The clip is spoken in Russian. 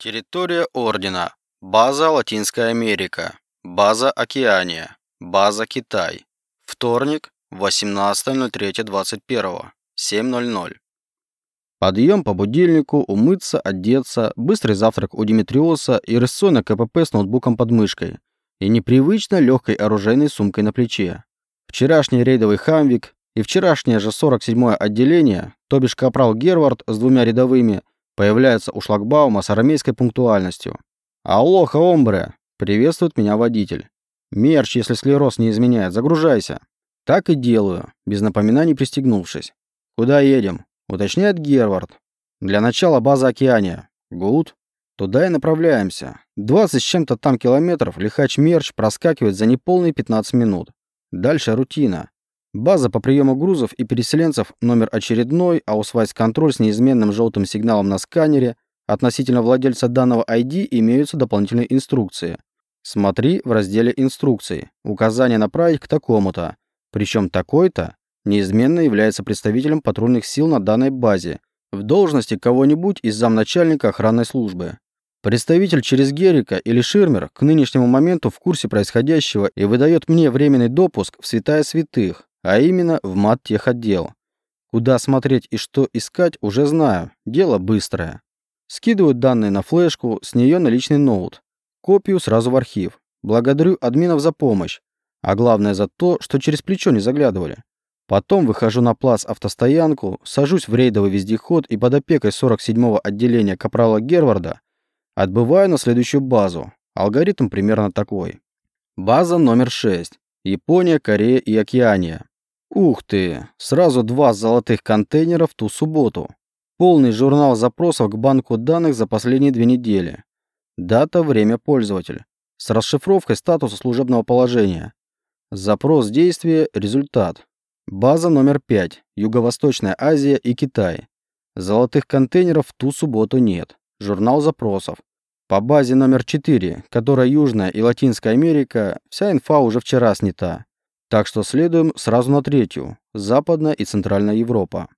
Территория Ордена. База Латинская Америка. База Океания. База Китай. Вторник, 18.03.21. 7.00. Подъем по будильнику, умыться, одеться, быстрый завтрак у Димитриоса и рысцой на КПП с ноутбуком под мышкой и непривычно легкой оружейной сумкой на плече. Вчерашний рейдовый хамвик и вчерашнее же 47-е отделение, то бишь капрал Гервард с двумя рядовыми, появляются у шлагбаума с армейской пунктуальностью. «Аллоха, омбре!» — приветствует меня водитель. «Мерч, если склероз не изменяет, загружайся». Так и делаю, без напоминаний пристегнувшись. «Куда едем?» — уточняет Гервард. «Для начала база Океания». «Гуд». Туда и направляемся. 20 с чем-то там километров лихач Мерч проскакивает за неполные 15 минут. Дальше рутина. База по приему грузов и переселенцев номер очередной, а контроль с неизменным желтым сигналом на сканере. Относительно владельца данного ID имеются дополнительные инструкции. Смотри в разделе «Инструкции». Указание направить к такому-то. Причем такой-то неизменно является представителем патрульных сил на данной базе, в должности кого-нибудь из замначальника охранной службы. Представитель через Герика или Ширмер к нынешнему моменту в курсе происходящего и выдает мне временный допуск в святая святых, а именно в мат-техотдел. Куда смотреть и что искать, уже знаю. Дело быстрое. Скидывают данные на флешку, с нее на личный ноут. Копию сразу в архив. Благодарю админов за помощь. А главное за то, что через плечо не заглядывали. Потом выхожу на плац автостоянку, сажусь в рейдовый вездеход и под опекой 47-го отделения капрала Герварда отбываю на следующую базу. Алгоритм примерно такой. База номер 6. Япония, Корея и Океания. Ух ты, сразу два золотых контейнера в ту субботу. Полный журнал запросов к банку данных за последние две недели. Дата, время, пользователь. С расшифровкой статуса служебного положения. Запрос действия, результат. База номер 5. Юго-Восточная Азия и Китай. Золотых контейнеров в ту субботу нет. Журнал запросов. По базе номер 4, которая Южная и Латинская Америка, вся инфа уже вчера снята. Так что следуем сразу на третью, Западная и Центральная Европа.